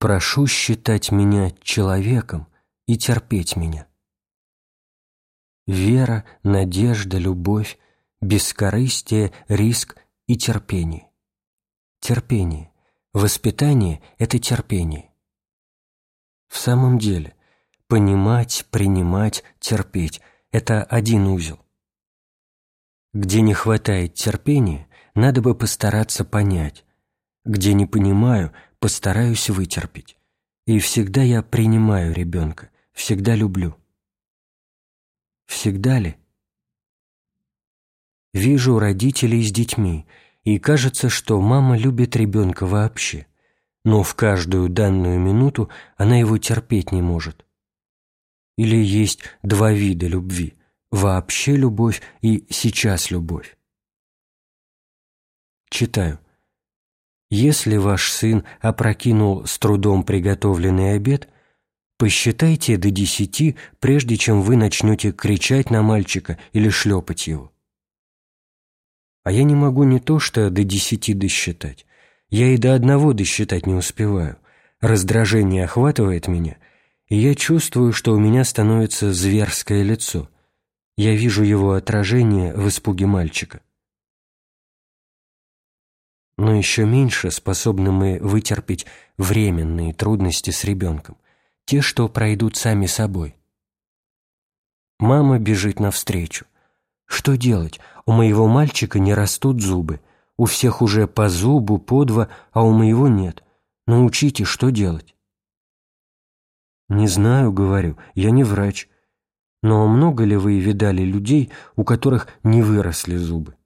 прошу считать меня человеком и терпеть меня. Вера, надежда, любовь, бескорыстие, риск и терпение. Терпение. Воспитание – это терпение. В самом деле, понимать, принимать, терпеть – это один узел. Где не хватает терпения, надо бы постараться понять. Где не понимаю, постараюсь вытерпеть. И всегда я принимаю ребенка, всегда люблю. Всегда ли? Вижу родителей с детьми, и кажется, что мама любит ребенка вообще, но в каждую данную минуту она его терпеть не может. Или есть два вида любви – вообще любовь и сейчас любовь. Читаю. Если ваш сын опрокинул с трудом приготовленный обед – Посчитайте до десяти, прежде чем вы начнете кричать на мальчика или шлепать его. А я не могу не то что до десяти досчитать. Я и до одного досчитать не успеваю. Раздражение охватывает меня, и я чувствую, что у меня становится зверское лицо. Я вижу его отражение в испуге мальчика. Но еще меньше способны мы вытерпеть временные трудности с ребенком – те, что пройдут сами собой. Мама бежит навстречу. Что делать? У моего мальчика не растут зубы. У всех уже по зубу, по два, а у моего нет. Научите, что делать? Не знаю, говорю, я не врач. Но много ли вы видали людей, у которых не выросли зубы?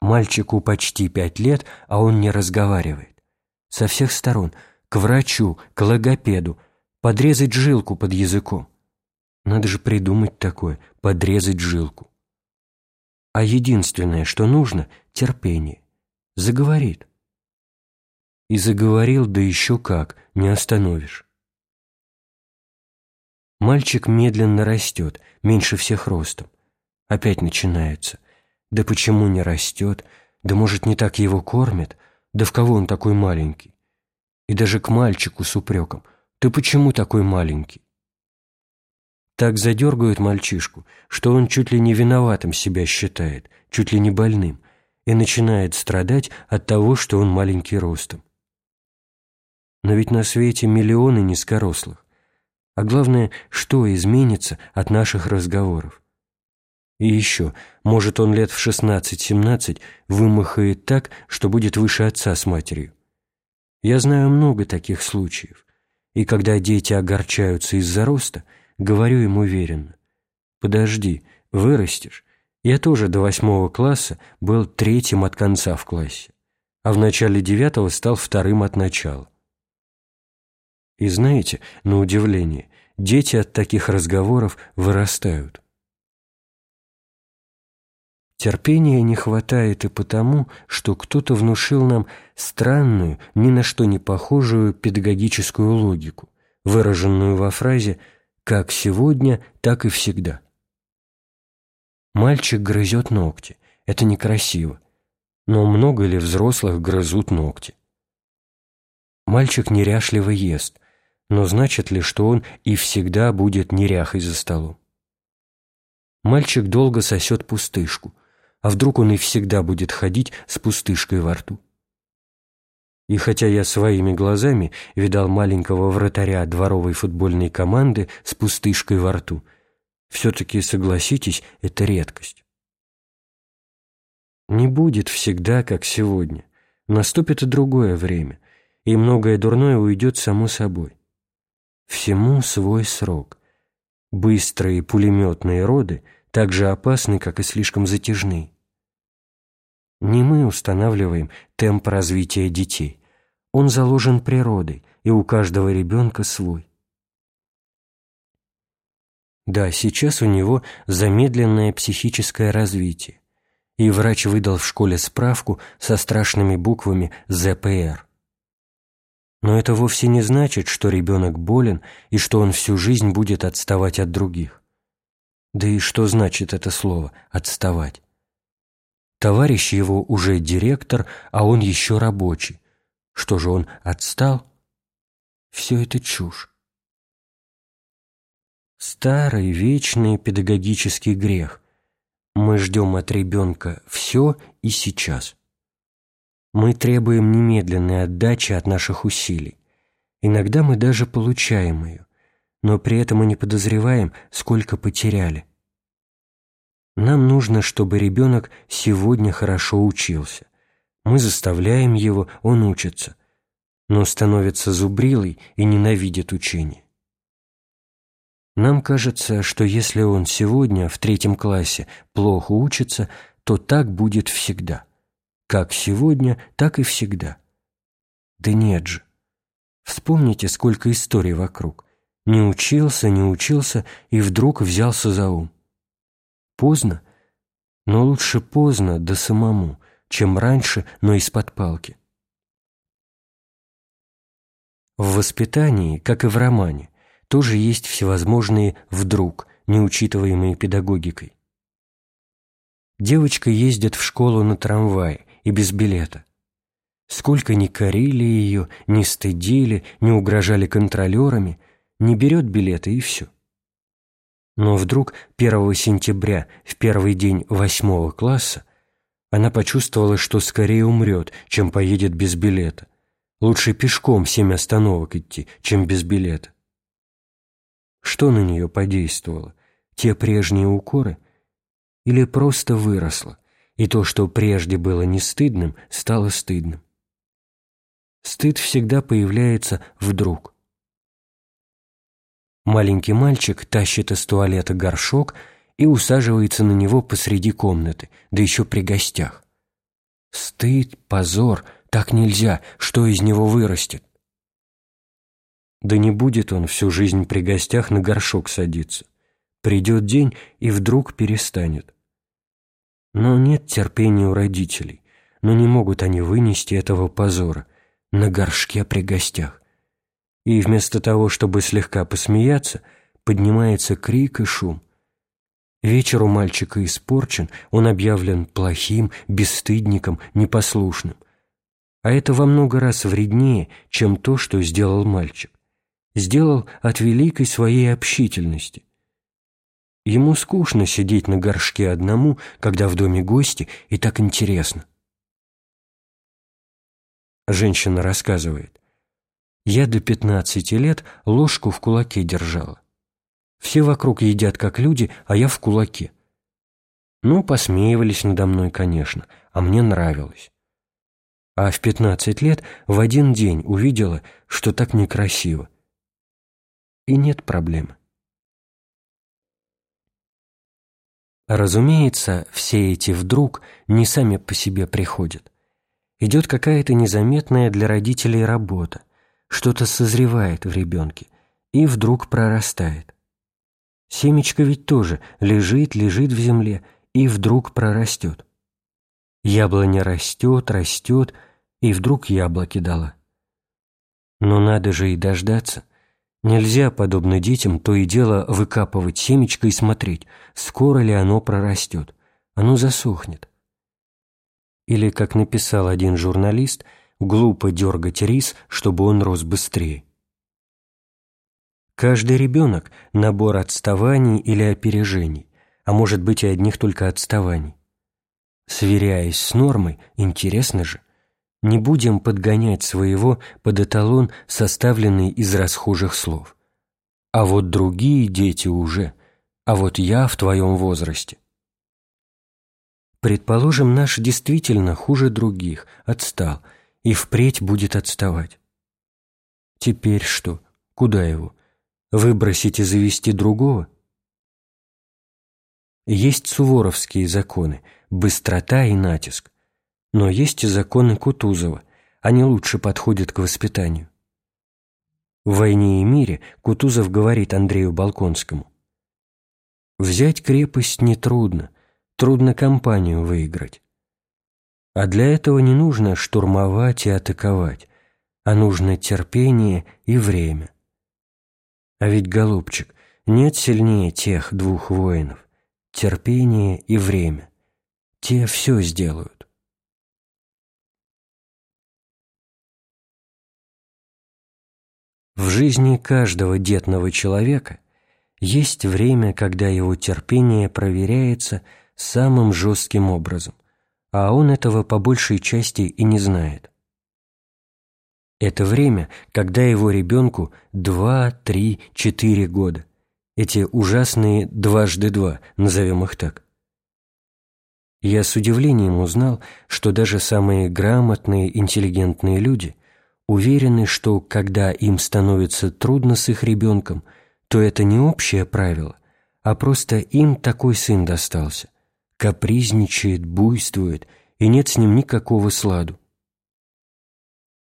Мальчику почти пять лет, а он не разговаривает. Со всех сторон – к врачу, к логопеду, подрезать жилку под языком. Надо же придумать такое, подрезать жилку. А единственное, что нужно – терпение. Заговорит. И заговорил, да еще как, не остановишь. Мальчик медленно растет, меньше всех ростом. Опять начинается. Да почему не растет? Да может, не так его кормят? Да в кого он такой маленький? и даже к мальчику с упреком. «Ты почему такой маленький?» Так задергают мальчишку, что он чуть ли не виноватым себя считает, чуть ли не больным, и начинает страдать от того, что он маленький ростом. Но ведь на свете миллионы низкорослых. А главное, что изменится от наших разговоров? И еще, может, он лет в 16-17 вымахает так, что будет выше отца с матерью. Я знаю много таких случаев, и когда дети огорчаются из-за роста, говорю им уверенно, «Подожди, вырастешь. Я тоже до восьмого класса был третьим от конца в классе, а в начале девятого стал вторым от начала». И знаете, на удивление, дети от таких разговоров вырастают. Терпения не хватает и потому, что кто-то внушил нам странную, ни на что не похожую педагогическую логику, выраженную во фразе «как сегодня, так и всегда». Мальчик грызет ногти. Это некрасиво. Но много ли взрослых грызут ногти? Мальчик неряшливо ест, но значит ли, что он и всегда будет неряхой за столом? Мальчик долго сосет пустышку – а вдруг он и всегда будет ходить с пустышкой во рту? И хотя я своими глазами видал маленького вратаря дворовой футбольной команды с пустышкой во рту, все-таки, согласитесь, это редкость. Не будет всегда, как сегодня. Наступит другое время, и многое дурное уйдет само собой. Всему свой срок. Быстрые пулеметные роды – так же опасны, как и слишком затяжны. Не мы устанавливаем темп развития детей. Он заложен природой, и у каждого ребенка свой. Да, сейчас у него замедленное психическое развитие, и врач выдал в школе справку со страшными буквами ЗПР. Но это вовсе не значит, что ребенок болен и что он всю жизнь будет отставать от других. Да и что значит это слово «отставать»? Товарищ его уже директор, а он еще рабочий. Что же он отстал? Все это чушь. Старый, вечный педагогический грех. Мы ждем от ребенка все и сейчас. Мы требуем немедленной отдачи от наших усилий. Иногда мы даже получаем ее, но при этом мы не подозреваем, сколько потеряли. Нам нужно, чтобы ребенок сегодня хорошо учился. Мы заставляем его, он учится, но становится зубрилой и ненавидит учение. Нам кажется, что если он сегодня в третьем классе плохо учится, то так будет всегда. Как сегодня, так и всегда. Да нет же. Вспомните, сколько историй вокруг. Не учился, не учился и вдруг взялся за ум. Поздно? Но лучше поздно, да самому, чем раньше, но из-под палки. В воспитании, как и в романе, тоже есть всевозможные «вдруг», неучитываемые педагогикой. Девочка ездит в школу на трамвае и без билета. Сколько ни корили ее, ни стыдили, ни угрожали контролерами, не берет билета и все. Но вдруг 1 сентября, в первый день восьмого класса, она почувствовала, что скорее умрет, чем поедет без билета. Лучше пешком семь остановок идти, чем без билета. Что на нее подействовало? Те прежние укоры? Или просто выросло, и то, что прежде было не стыдным, стало стыдным? Стыд всегда появляется вдруг – Маленький мальчик тащит из туалета горшок и усаживается на него посреди комнаты, да еще при гостях. Стыд, позор, так нельзя, что из него вырастет? Да не будет он всю жизнь при гостях на горшок садиться. Придет день, и вдруг перестанет. Но нет терпения у родителей, но не могут они вынести этого позора на горшке при гостях и вместо того, чтобы слегка посмеяться, поднимается крик и шум. Вечер у мальчика испорчен, он объявлен плохим, бесстыдником, непослушным. А это во много раз вреднее, чем то, что сделал мальчик. Сделал от великой своей общительности. Ему скучно сидеть на горшке одному, когда в доме гости, и так интересно. Женщина рассказывает. Я до пятнадцати лет ложку в кулаке держала. Все вокруг едят как люди, а я в кулаке. Ну, посмеивались надо мной, конечно, а мне нравилось. А в пятнадцать лет в один день увидела, что так некрасиво. И нет проблемы. Разумеется, все эти вдруг не сами по себе приходят. Идет какая-то незаметная для родителей работа что-то созревает в ребенке и вдруг прорастает. Семечко ведь тоже лежит, лежит в земле и вдруг прорастет. Яблоня растет, растет, и вдруг яблоки дала. Но надо же и дождаться. Нельзя, подобно детям, то и дело выкапывать семечко и смотреть, скоро ли оно прорастет. Оно засохнет. Или, как написал один журналист – глупо дергать рис, чтобы он рос быстрее. Каждый ребенок – набор отставаний или опережений, а может быть и одних только отставаний. Сверяясь с нормой, интересно же, не будем подгонять своего под эталон, составленный из расхожих слов. А вот другие дети уже, а вот я в твоем возрасте. Предположим, наш действительно хуже других, отстал – и впредь будет отставать. Теперь что? Куда его? Выбросить и завести другого? Есть суворовские законы, быстрота и натиск. Но есть и законы Кутузова, они лучше подходят к воспитанию. В «Войне и мире» Кутузов говорит Андрею Балконскому. «Взять крепость нетрудно, трудно компанию выиграть. А для этого не нужно штурмовать и атаковать, а нужно терпение и время. А ведь, голубчик, нет сильнее тех двух воинов – терпение и время. Те все сделают. В жизни каждого детного человека есть время, когда его терпение проверяется самым жестким образом, а он этого по большей части и не знает. Это время, когда его ребенку 2, 3, 4 года. Эти ужасные дважды два, назовем их так. Я с удивлением узнал, что даже самые грамотные, интеллигентные люди уверены, что когда им становится трудно с их ребенком, то это не общее правило, а просто им такой сын достался. Капризничает, буйствует, и нет с ним никакого сладу.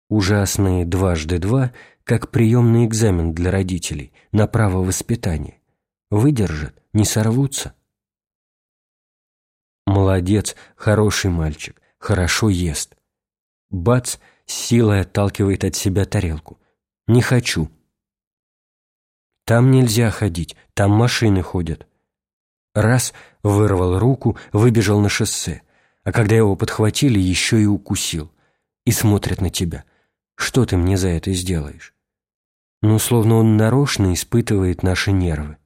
Ужасные дважды два, как приемный экзамен для родителей на право воспитания. Выдержат, не сорвутся. Молодец, хороший мальчик, хорошо ест. Бац, силой отталкивает от себя тарелку. Не хочу. Там нельзя ходить, там машины ходят. Раз, вырвал руку, выбежал на шоссе, а когда его подхватили, еще и укусил. И смотрят на тебя. Что ты мне за это сделаешь? Ну, словно он нарочно испытывает наши нервы.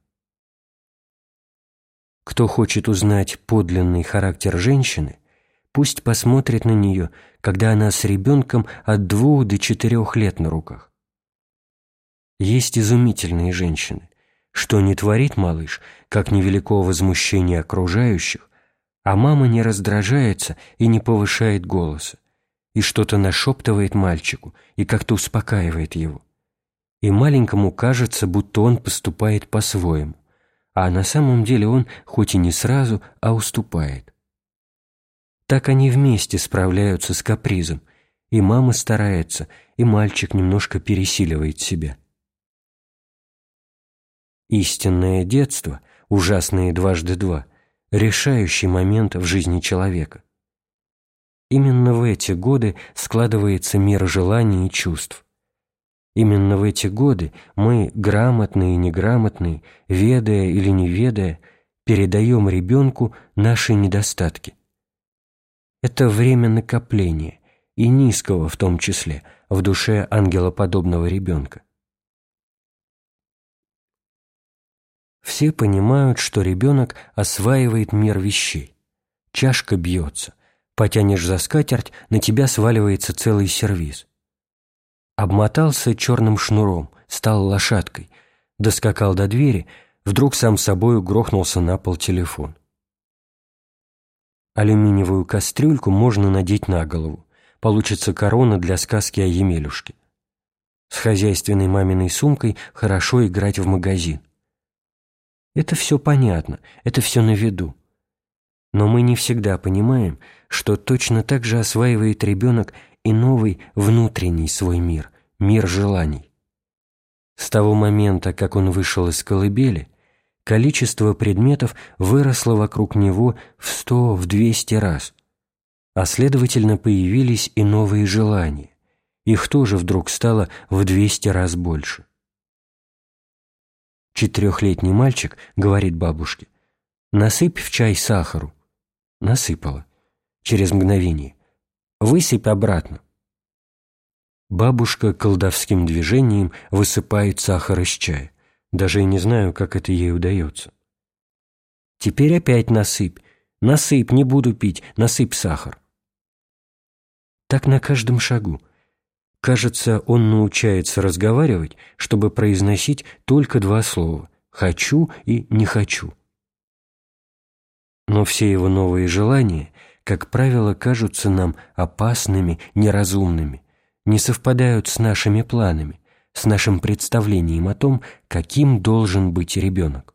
Кто хочет узнать подлинный характер женщины, пусть посмотрит на нее, когда она с ребенком от двух до четырех лет на руках. Есть изумительные женщины. Что не творит малыш, как невелико возмущение окружающих, а мама не раздражается и не повышает голоса, и что-то нашептывает мальчику и как-то успокаивает его. И маленькому кажется, будто он поступает по-своему а на самом деле он, хоть и не сразу, а уступает. Так они вместе справляются с капризом, и мама старается, и мальчик немножко пересиливает себя. Истинное детство, ужасные дважды два, решающий момент в жизни человека. Именно в эти годы складывается мир желаний и чувств. Именно в эти годы мы, грамотные и неграмотные, ведая или не ведая, передаем ребенку наши недостатки. Это время накопления, и низкого в том числе, в душе ангелоподобного ребенка. Все понимают, что ребенок осваивает мир вещей. Чашка бьется, потянешь за скатерть, на тебя сваливается целый сервиз – обмотался черным шнуром, стал лошадкой, доскакал до двери, вдруг сам собою грохнулся на пол телефон. Алюминиевую кастрюльку можно надеть на голову, получится корона для сказки о Емелюшке. С хозяйственной маминой сумкой хорошо играть в магазин. Это все понятно, это все на виду. Но мы не всегда понимаем, что точно так же осваивает ребенок и новый внутренний свой мир, мир желаний. С того момента, как он вышел из колыбели, количество предметов выросло вокруг него в сто, в двести раз, а следовательно появились и новые желания. Их тоже вдруг стало в двести раз больше. Четырехлетний мальчик говорит бабушке, «Насыпь в чай сахару». Насыпала. Через мгновение. Высыпь обратно. Бабушка колдовским движением высыпает сахар из чая. Даже и не знаю, как это ей удается. Теперь опять насыпь. Насыпь, не буду пить, насыпь сахар. Так на каждом шагу. Кажется, он научается разговаривать, чтобы произносить только два слова «хочу» и «не хочу». Но все его новые желания – как правило, кажутся нам опасными, неразумными, не совпадают с нашими планами, с нашим представлением о том, каким должен быть ребенок.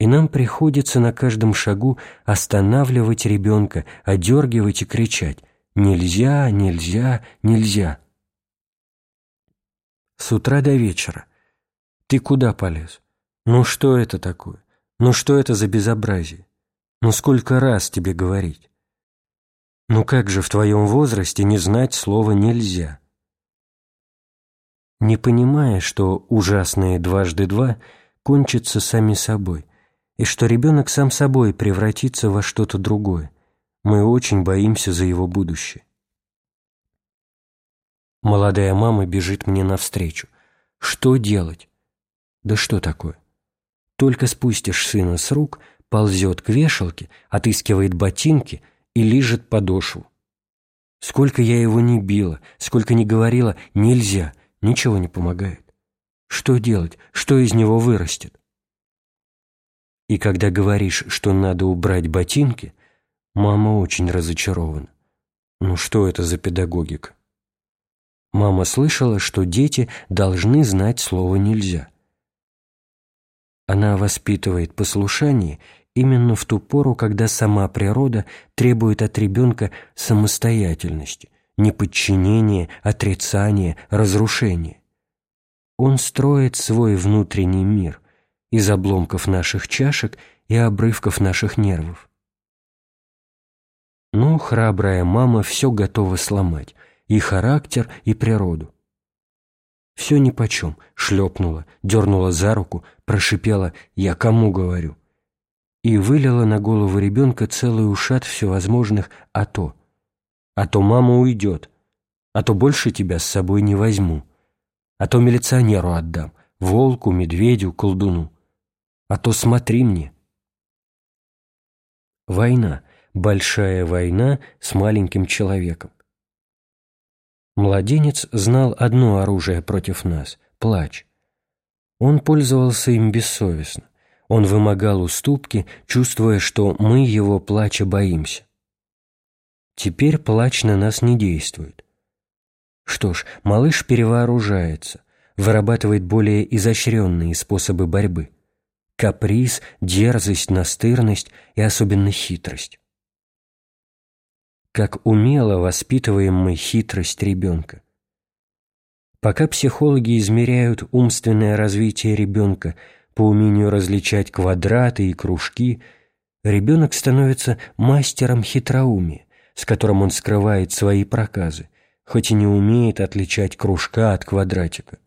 И нам приходится на каждом шагу останавливать ребенка, одергивать и кричать «Нельзя, нельзя, нельзя!» С утра до вечера. Ты куда полез? Ну что это такое? Ну что это за безобразие? Ну сколько раз тебе говорить? Ну как же в твоем возрасте не знать слова «нельзя»? Не понимая, что ужасные дважды два кончатся сами собой, и что ребенок сам собой превратится во что-то другое, мы очень боимся за его будущее. Молодая мама бежит мне навстречу. Что делать? Да что такое? Только спустишь сына с рук, ползет к вешалке, отыскивает ботинки и лижет подошву. Сколько я его не била, сколько не говорила «нельзя», ничего не помогает. Что делать? Что из него вырастет? И когда говоришь, что надо убрать ботинки, мама очень разочарована. Ну что это за педагогика? Мама слышала, что дети должны знать слово «нельзя». Она воспитывает послушание именно в ту пору, когда сама природа требует от ребенка самостоятельности, неподчинения, отрицания, разрушения. Он строит свой внутренний мир из обломков наших чашек и обрывков наших нервов. Но храбрая мама все готова сломать, и характер, и природу. Все нипочем, шлепнула, дернула за руку, прошипела «Я кому говорю?» и вылила на голову ребенка целый ушат всевозможных «а то». «А то мама уйдет», «а то больше тебя с собой не возьму», «а то милиционеру отдам», «волку, медведю, колдуну», «а то смотри мне». Война, большая война с маленьким человеком. Младенец знал одно оружие против нас – плач. Он пользовался им бессовестно. Он вымогал уступки, чувствуя, что мы его плача боимся. Теперь плач на нас не действует. Что ж, малыш перевооружается, вырабатывает более изощренные способы борьбы. Каприз, дерзость, настырность и особенно хитрость как умело воспитываем мы хитрость ребенка. Пока психологи измеряют умственное развитие ребенка по умению различать квадраты и кружки, ребенок становится мастером хитроумия, с которым он скрывает свои проказы, хоть и не умеет отличать кружка от квадратика.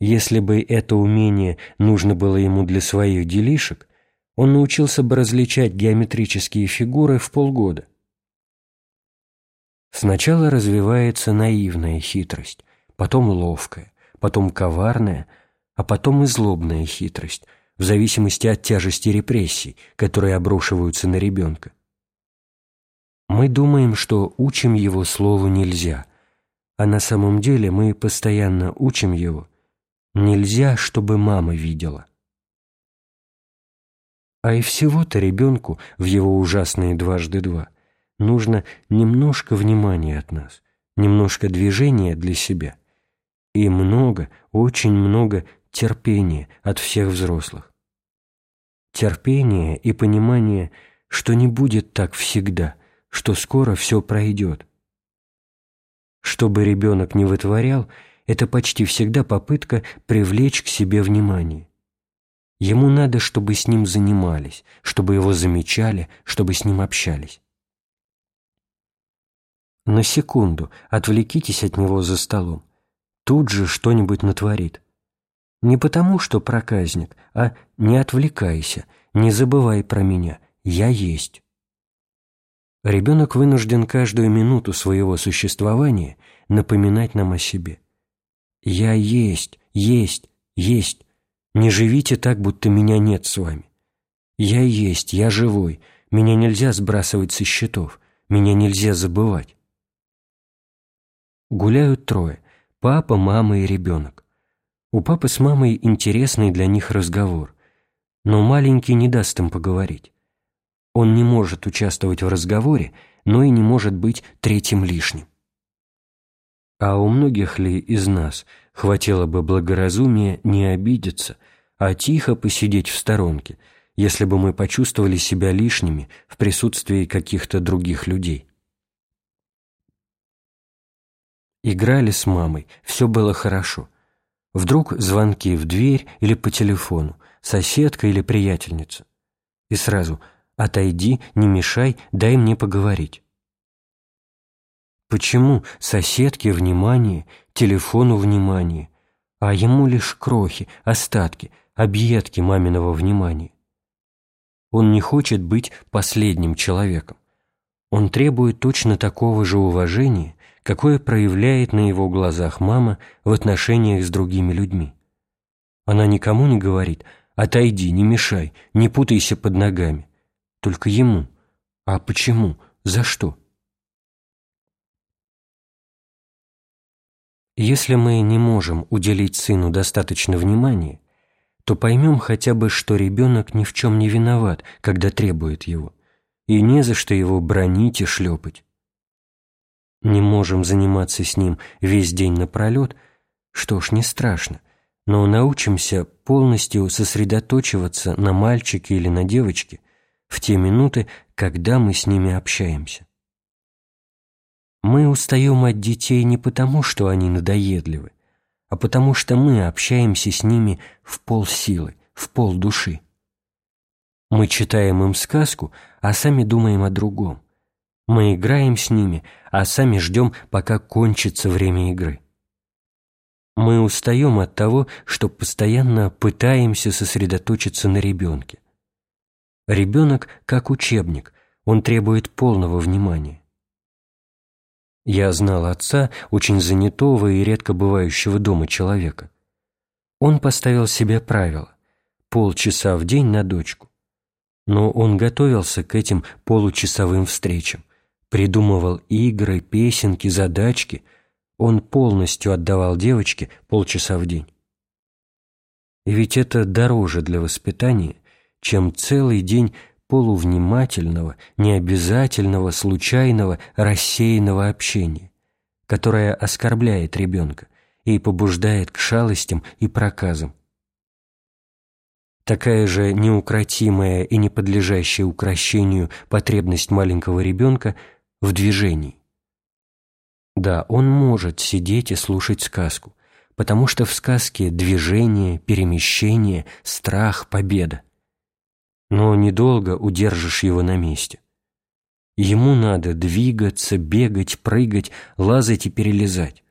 Если бы это умение нужно было ему для своих делишек, он научился бы различать геометрические фигуры в полгода. Сначала развивается наивная хитрость, потом ловкая, потом коварная, а потом и злобная хитрость, в зависимости от тяжести репрессий, которые обрушиваются на ребенка. Мы думаем, что учим его слову «нельзя», а на самом деле мы постоянно учим его «нельзя, чтобы мама видела». А и всего-то ребенку в его ужасные дважды два – нужно немножко внимания от нас, немножко движения для себя и много, очень много терпения от всех взрослых. Терпение и понимание, что не будет так всегда, что скоро все пройдет. Что бы ребенок не вытворял, это почти всегда попытка привлечь к себе внимание. Ему надо, чтобы с ним занимались, чтобы его замечали, чтобы с ним общались. На секунду отвлекитесь от него за столом. Тут же что-нибудь натворит. Не потому, что проказник, а не отвлекайся, не забывай про меня, я есть. Ребенок вынужден каждую минуту своего существования напоминать нам о себе. Я есть, есть, есть. Не живите так, будто меня нет с вами. Я есть, я живой, меня нельзя сбрасывать со счетов, меня нельзя забывать. Гуляют трое – папа, мама и ребенок. У папы с мамой интересный для них разговор, но маленький не даст им поговорить. Он не может участвовать в разговоре, но и не может быть третьим лишним. А у многих ли из нас хватило бы благоразумия не обидеться, а тихо посидеть в сторонке, если бы мы почувствовали себя лишними в присутствии каких-то других людей? Играли с мамой, все было хорошо. Вдруг звонки в дверь или по телефону, соседка или приятельница. И сразу «отойди, не мешай, дай мне поговорить». Почему соседке внимание, телефону внимание, а ему лишь крохи, остатки, объедки маминого внимания? Он не хочет быть последним человеком. Он требует точно такого же уважения, какое проявляет на его глазах мама в отношениях с другими людьми. Она никому не говорит «отойди, не мешай, не путайся под ногами», только ему. А почему? За что? Если мы не можем уделить сыну достаточно внимания, то поймем хотя бы, что ребенок ни в чем не виноват, когда требует его, и не за что его бронить и шлепать. Не можем заниматься с ним весь день напролет, что ж, не страшно, но научимся полностью сосредоточиваться на мальчике или на девочке в те минуты, когда мы с ними общаемся. Мы устаем от детей не потому, что они надоедливы, а потому что мы общаемся с ними в полсилы, в полдуши. Мы читаем им сказку, а сами думаем о другом. Мы играем с ними, а сами ждем, пока кончится время игры. Мы устаем от того, что постоянно пытаемся сосредоточиться на ребенке. Ребенок как учебник, он требует полного внимания. Я знал отца, очень занятого и редко бывающего дома человека. Он поставил себе правило – полчаса в день на дочку. Но он готовился к этим получасовым встречам, придумывал игры, песенки, задачки. Он полностью отдавал девочке полчаса в день. И ведь это дороже для воспитания, чем целый день полувнимательного, необязательного, случайного, рассеянного общения, которое оскорбляет ребенка и побуждает к шалостям и проказам. Такая же неукротимая и не подлежащая укращению потребность маленького ребенка в движении. Да, он может сидеть и слушать сказку, потому что в сказке движение, перемещение, страх, победа но недолго удержишь его на месте. Ему надо двигаться, бегать, прыгать, лазать и перелезать.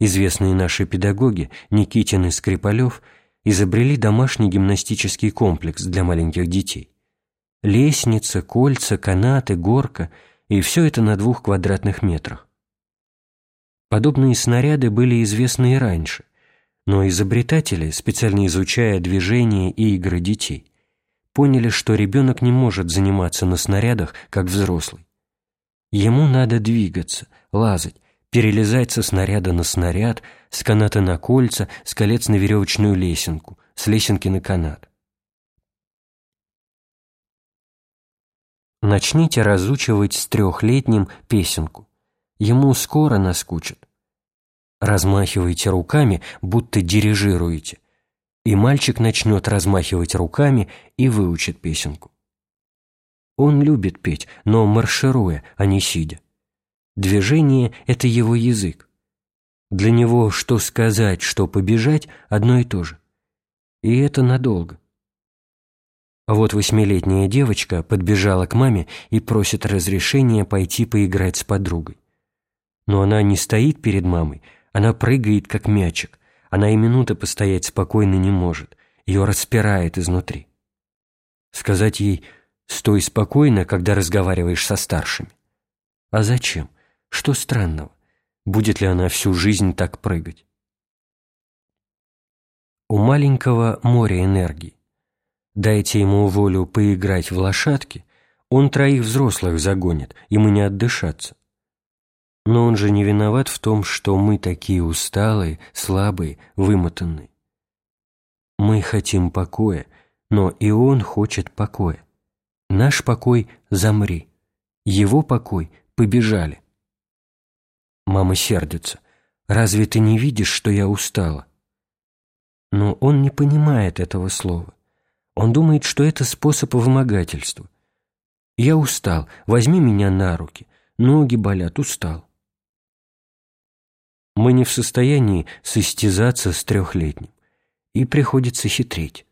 Известные наши педагоги Никитин и Скрипалев изобрели домашний гимнастический комплекс для маленьких детей. Лестница, кольца, канаты, горка и все это на двух квадратных метрах. Подобные снаряды были известны и раньше, но изобретатели, специально изучая движения и игры детей, поняли, что ребенок не может заниматься на снарядах, как взрослый. Ему надо двигаться, лазать, перелезать со снаряда на снаряд, с каната на кольца, с колец на веревочную лесенку, с лесенки на канат. Начните разучивать с трехлетним песенку. Ему скоро наскучит. Размахивайте руками, будто дирижируете, и мальчик начнет размахивать руками и выучит песенку. Он любит петь, но маршируя, а не сидя. Движение — это его язык. Для него что сказать, что побежать — одно и то же. И это надолго. Вот восьмилетняя девочка подбежала к маме и просит разрешения пойти поиграть с подругой. Но она не стоит перед мамой, она прыгает, как мячик, она и минуты постоять спокойно не может, ее распирает изнутри. Сказать ей «стой спокойно, когда разговариваешь со старшими». А зачем? Что странного? Будет ли она всю жизнь так прыгать? У маленького море энергии. Дайте ему волю поиграть в лошадки, он троих взрослых загонит, ему не отдышаться. Но он же не виноват в том, что мы такие усталые, слабые, вымотанные. Мы хотим покоя, но и он хочет покоя. Наш покой – замри, его покой – побежали. Мама сердится. «Разве ты не видишь, что я устала?» Но он не понимает этого слова. Он думает, что это способ вымогательства. «Я устал, возьми меня на руки, ноги болят, устал». Мы не в состоянии состязаться с трехлетним, и приходится хитрить.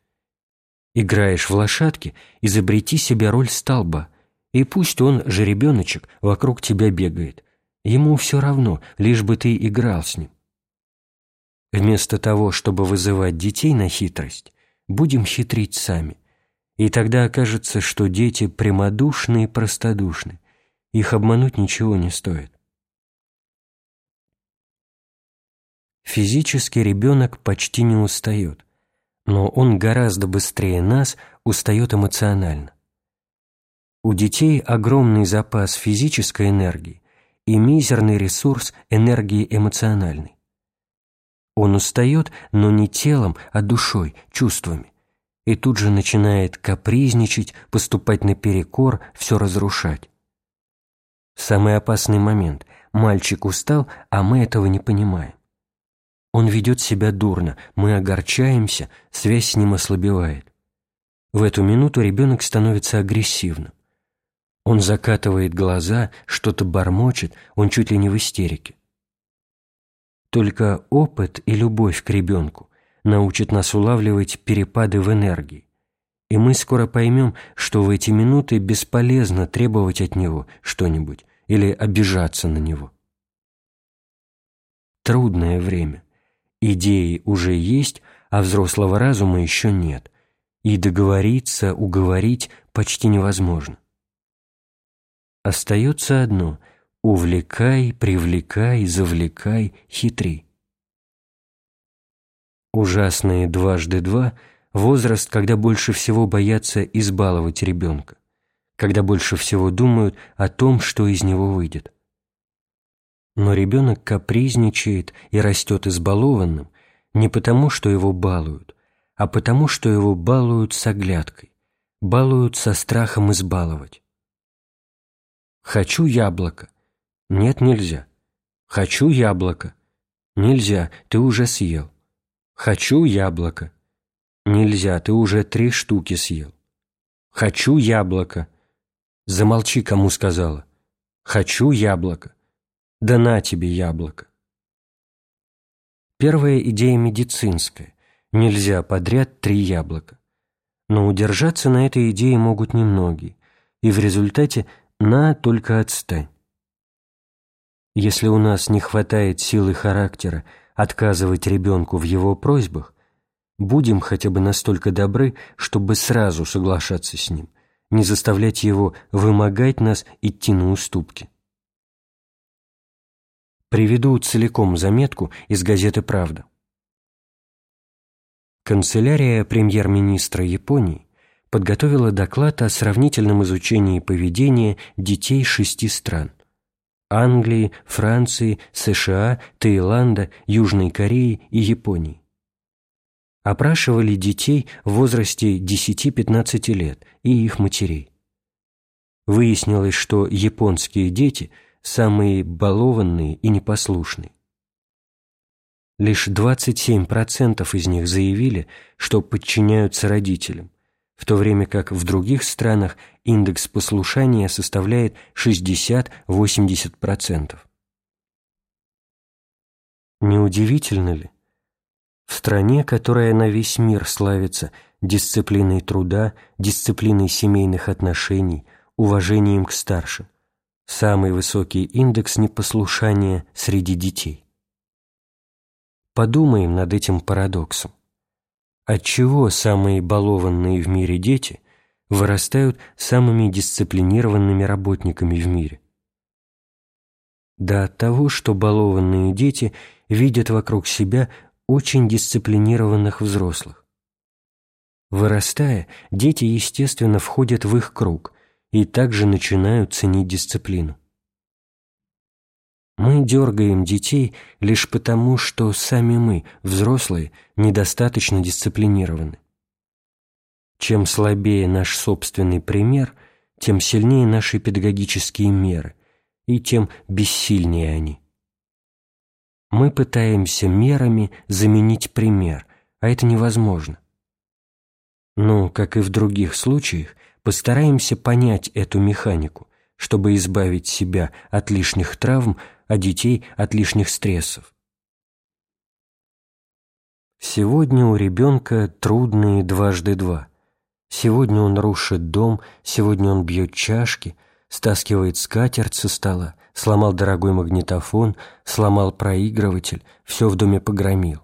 Играешь в лошадки, изобрети себе роль столба, и пусть он, жеребеночек, вокруг тебя бегает. Ему все равно, лишь бы ты играл с ним. Вместо того, чтобы вызывать детей на хитрость, будем хитрить сами. И тогда окажется, что дети прямодушны и простодушны. Их обмануть ничего не стоит. Физически ребенок почти не устает, но он гораздо быстрее нас устает эмоционально. У детей огромный запас физической энергии и мизерный ресурс энергии эмоциональной. Он устает, но не телом, а душой, чувствами, и тут же начинает капризничать, поступать наперекор, все разрушать. Самый опасный момент – мальчик устал, а мы этого не понимаем. Он ведет себя дурно, мы огорчаемся, связь с ним ослабевает. В эту минуту ребенок становится агрессивным. Он закатывает глаза, что-то бормочет, он чуть ли не в истерике. Только опыт и любовь к ребенку научат нас улавливать перепады в энергии, и мы скоро поймем, что в эти минуты бесполезно требовать от него что-нибудь или обижаться на него. Трудное время. Идеи уже есть, а взрослого разума еще нет, и договориться, уговорить почти невозможно. Остается одно – увлекай, привлекай, завлекай, хитри. Ужасные дважды два – возраст, когда больше всего боятся избаловать ребенка, когда больше всего думают о том, что из него выйдет. Но ребенок капризничает и растет избалованным не потому, что его балуют, а потому, что его балуют с оглядкой, балуют со страхом избаловать. Хочу яблоко. Нет, нельзя. Хочу яблоко. Нельзя, ты уже съел. Хочу яблоко. Нельзя, ты уже три штуки съел. Хочу яблоко. Замолчи, кому сказала. Хочу яблоко. Да на тебе яблоко. Первая идея медицинская. Нельзя подряд три яблока. Но удержаться на этой идее могут немногие, и в результате на только отстань. Если у нас не хватает силы характера отказывать ребенку в его просьбах, будем хотя бы настолько добры, чтобы сразу соглашаться с ним, не заставлять его вымогать нас идти на уступки. Приведу целиком заметку из газеты «Правда». Канцелярия премьер-министра Японии подготовила доклад о сравнительном изучении поведения детей шести стран – Англии, Франции, США, Таиланда, Южной Кореи и Японии. Опрашивали детей в возрасте 10-15 лет и их матерей. Выяснилось, что японские дети самые балованные и непослушные. Лишь 27% из них заявили, что подчиняются родителям, в то время как в других странах индекс послушания составляет 60-80%. Неудивительно ли? В стране, которая на весь мир славится дисциплиной труда, дисциплиной семейных отношений, уважением к старшим, самый высокий индекс непослушания среди детей. Подумаем над этим парадоксом. Отчего самые балованные в мире дети вырастают самыми дисциплинированными работниками в мире? Да от того, что балованные дети видят вокруг себя очень дисциплинированных взрослых. Вырастая, дети, естественно, входят в их круг и также начинают ценить дисциплину. Мы дергаем детей лишь потому, что сами мы, взрослые, недостаточно дисциплинированы. Чем слабее наш собственный пример, тем сильнее наши педагогические меры, и тем бессильнее они. Мы пытаемся мерами заменить пример, а это невозможно. Но, как и в других случаях, постараемся понять эту механику, чтобы избавить себя от лишних травм а детей от лишних стрессов. Сегодня у ребенка трудные дважды два. Сегодня он рушит дом, сегодня он бьет чашки, стаскивает скатерть со стола, сломал дорогой магнитофон, сломал проигрыватель, все в доме погромил.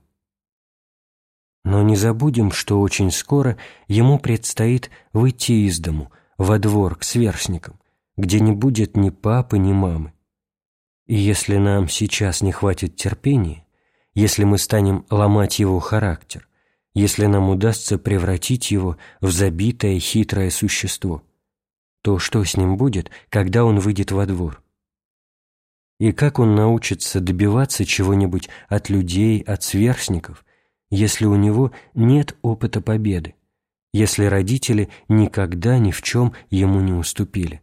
Но не забудем, что очень скоро ему предстоит выйти из дому, во двор к сверстникам, где не будет ни папы, ни мамы. И если нам сейчас не хватит терпения, если мы станем ломать его характер, если нам удастся превратить его в забитое хитрое существо, то что с ним будет, когда он выйдет во двор? И как он научится добиваться чего-нибудь от людей, от сверстников, если у него нет опыта победы, если родители никогда ни в чем ему не уступили?